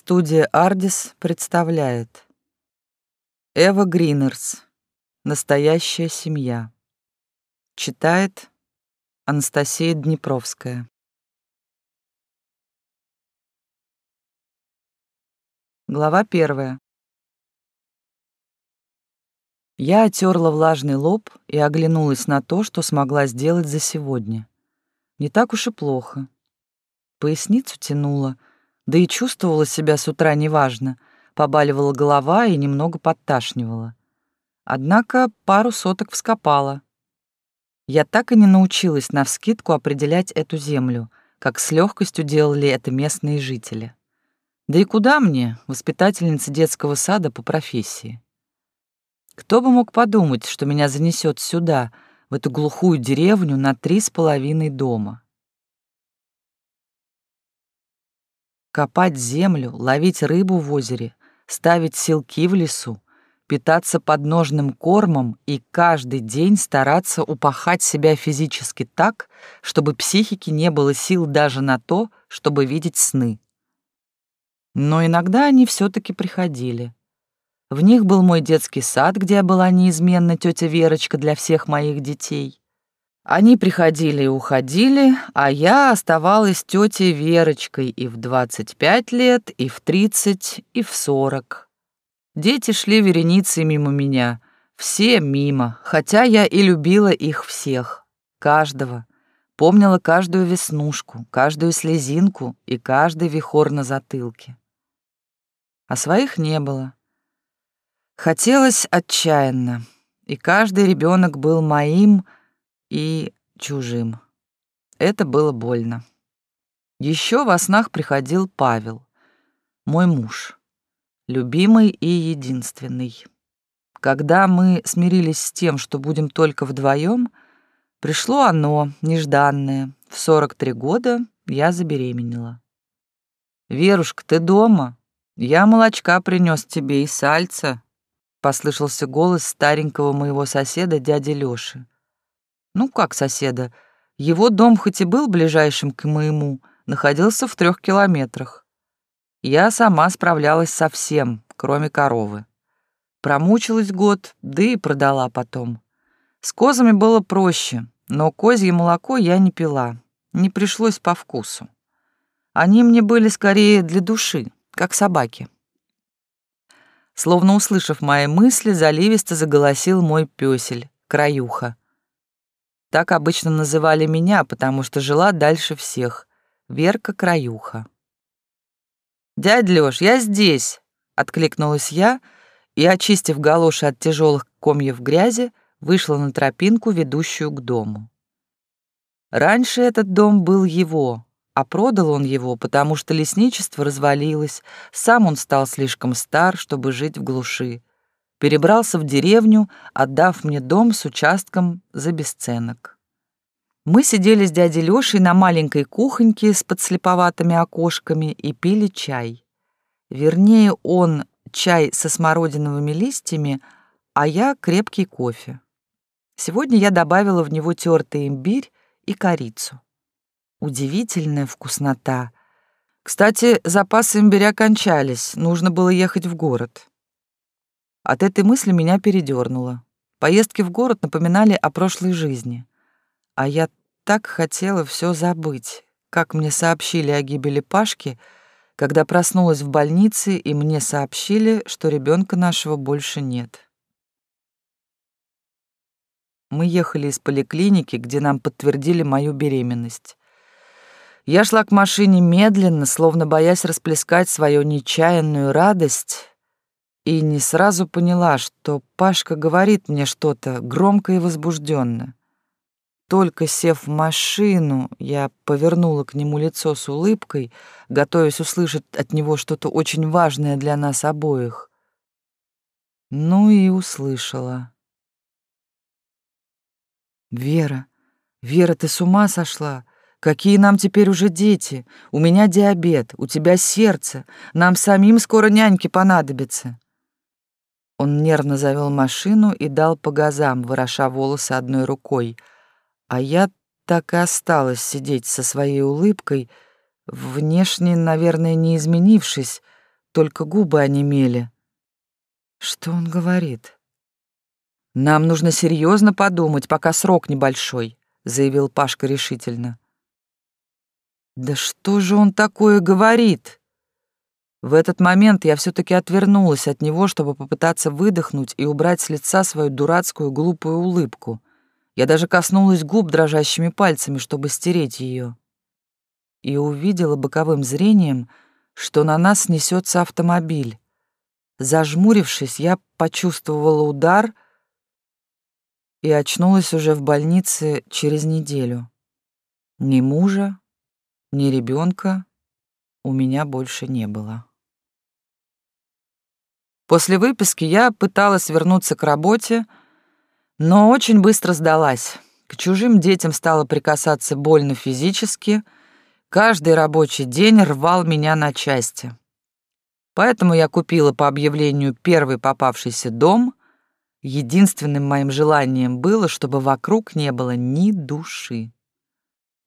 Студия «Ардис» представляет Эва Гринерс «Настоящая семья». Читает Анастасия Днепровская. Глава первая. Я отерла влажный лоб и оглянулась на то, что смогла сделать за сегодня. Не так уж и плохо. Поясницу тянула — да и чувствовала себя с утра неважно, побаливала голова и немного подташнивала. Однако пару соток вскопала. Я так и не научилась навскидку определять эту землю, как с легкостью делали это местные жители. Да и куда мне, воспитательница детского сада по профессии? Кто бы мог подумать, что меня занесет сюда, в эту глухую деревню на три с половиной дома? Копать землю, ловить рыбу в озере, ставить селки в лесу, питаться подножным кормом и каждый день стараться упахать себя физически так, чтобы психике не было сил даже на то, чтобы видеть сны. Но иногда они все таки приходили. В них был мой детский сад, где я была неизменно тетя Верочка для всех моих детей. Они приходили и уходили, а я оставалась тетей Верочкой и в 25 лет, и в 30, и в 40. Дети шли вереницей мимо меня, все мимо, хотя я и любила их всех, каждого. Помнила каждую веснушку, каждую слезинку и каждый вихор на затылке. А своих не было. Хотелось отчаянно, и каждый ребенок был моим — и чужим. Это было больно. Еще во снах приходил Павел, мой муж, любимый и единственный. Когда мы смирились с тем, что будем только вдвоем, пришло оно, нежданное. В 43 года я забеременела. «Верушка, ты дома? Я молочка принес тебе и сальца», — послышался голос старенького моего соседа, дяди Лёши. Ну, как соседа? Его дом хоть и был ближайшим к моему, находился в трех километрах. Я сама справлялась со всем, кроме коровы. Промучилась год, да и продала потом. С козами было проще, но козье молоко я не пила, не пришлось по вкусу. Они мне были скорее для души, как собаки. Словно услышав мои мысли, заливисто заголосил мой пёсель, краюха. Так обычно называли меня, потому что жила дальше всех. Верка Краюха. «Дядь Лёш, я здесь!» — откликнулась я и, очистив галоши от тяжелых комьев грязи, вышла на тропинку, ведущую к дому. Раньше этот дом был его, а продал он его, потому что лесничество развалилось, сам он стал слишком стар, чтобы жить в глуши перебрался в деревню, отдав мне дом с участком за бесценок. Мы сидели с дядей Лёшей на маленькой кухоньке с подслеповатыми окошками и пили чай. Вернее, он чай со смородиновыми листьями, а я крепкий кофе. Сегодня я добавила в него тертый имбирь и корицу. Удивительная вкуснота. Кстати, запасы имбиря кончались, нужно было ехать в город. От этой мысли меня передёрнуло. Поездки в город напоминали о прошлой жизни. А я так хотела всё забыть, как мне сообщили о гибели Пашки, когда проснулась в больнице, и мне сообщили, что ребёнка нашего больше нет. Мы ехали из поликлиники, где нам подтвердили мою беременность. Я шла к машине медленно, словно боясь расплескать свою нечаянную радость, и не сразу поняла, что Пашка говорит мне что-то громко и возбужденно. Только сев в машину, я повернула к нему лицо с улыбкой, готовясь услышать от него что-то очень важное для нас обоих. Ну и услышала. «Вера, Вера, ты с ума сошла? Какие нам теперь уже дети? У меня диабет, у тебя сердце. Нам самим скоро няньки понадобятся». Он нервно завел машину и дал по газам, вороша волосы одной рукой. А я так и осталась сидеть со своей улыбкой, внешне, наверное, не изменившись, только губы онемели. Что он говорит? Нам нужно серьезно подумать, пока срок небольшой, заявил Пашка решительно. Да что же он такое говорит? В этот момент я все таки отвернулась от него, чтобы попытаться выдохнуть и убрать с лица свою дурацкую глупую улыбку. Я даже коснулась губ дрожащими пальцами, чтобы стереть ее. И увидела боковым зрением, что на нас несется автомобиль. Зажмурившись, я почувствовала удар и очнулась уже в больнице через неделю. Ни мужа, ни ребенка у меня больше не было. После выписки я пыталась вернуться к работе, но очень быстро сдалась. К чужим детям стала прикасаться больно физически. Каждый рабочий день рвал меня на части. Поэтому я купила по объявлению первый попавшийся дом. Единственным моим желанием было, чтобы вокруг не было ни души.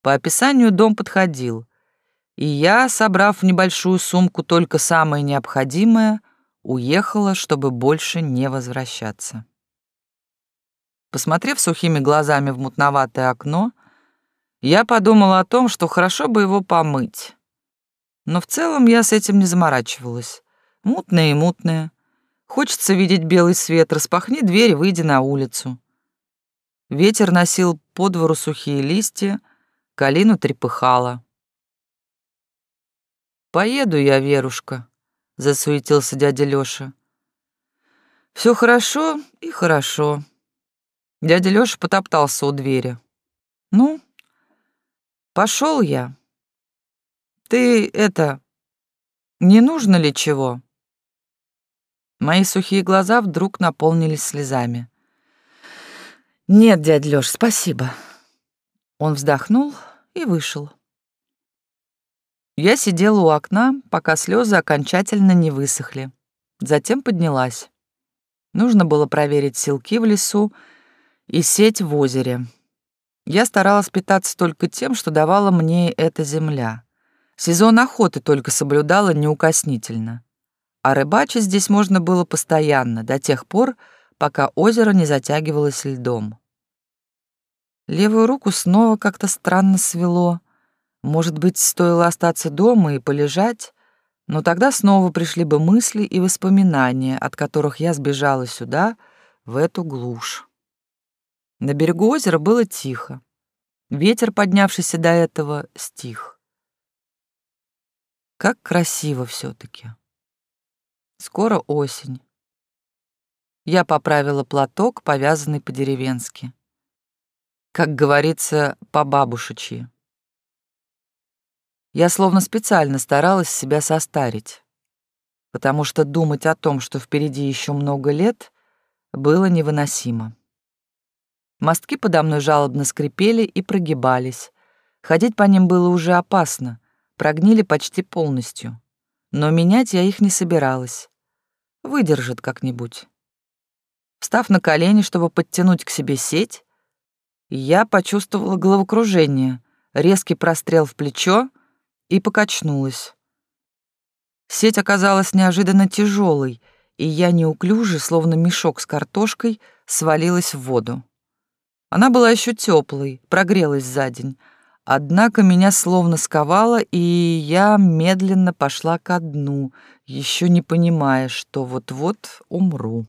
По описанию дом подходил, и я, собрав в небольшую сумку только самое необходимое — уехала, чтобы больше не возвращаться. Посмотрев сухими глазами в мутноватое окно, я подумала о том, что хорошо бы его помыть. Но в целом я с этим не заморачивалась. Мутное и мутное. Хочется видеть белый свет, распахни дверь и выйди на улицу. Ветер носил по двору сухие листья, калину трепыхала. «Поеду я, Верушка», засуетился дядя Лёша. Все хорошо и хорошо. Дядя Лёша потоптался у двери. Ну, пошел я. Ты это не нужно ли чего? Мои сухие глаза вдруг наполнились слезами. Нет, дядя Лёш, спасибо. Он вздохнул и вышел. Я сидела у окна, пока слезы окончательно не высохли. Затем поднялась. Нужно было проверить селки в лесу и сеть в озере. Я старалась питаться только тем, что давала мне эта земля. Сезон охоты только соблюдала неукоснительно. А рыбачить здесь можно было постоянно, до тех пор, пока озеро не затягивалось льдом. Левую руку снова как-то странно свело — может быть, стоило остаться дома и полежать, но тогда снова пришли бы мысли и воспоминания, от которых я сбежала сюда, в эту глушь. На берегу озера было тихо. Ветер, поднявшийся до этого, стих. Как красиво все таки Скоро осень. Я поправила платок, повязанный по-деревенски. Как говорится, по-бабушечьи. Я словно специально старалась себя состарить, потому что думать о том, что впереди еще много лет, было невыносимо. Мостки подо мной жалобно скрипели и прогибались. Ходить по ним было уже опасно, прогнили почти полностью. Но менять я их не собиралась. Выдержат как-нибудь. Встав на колени, чтобы подтянуть к себе сеть, я почувствовала головокружение, резкий прострел в плечо — и покачнулась. Сеть оказалась неожиданно тяжелой, и я неуклюже, словно мешок с картошкой, свалилась в воду. Она была еще теплой, прогрелась за день, однако меня словно сковало, и я медленно пошла ко дну, еще не понимая, что вот-вот умру.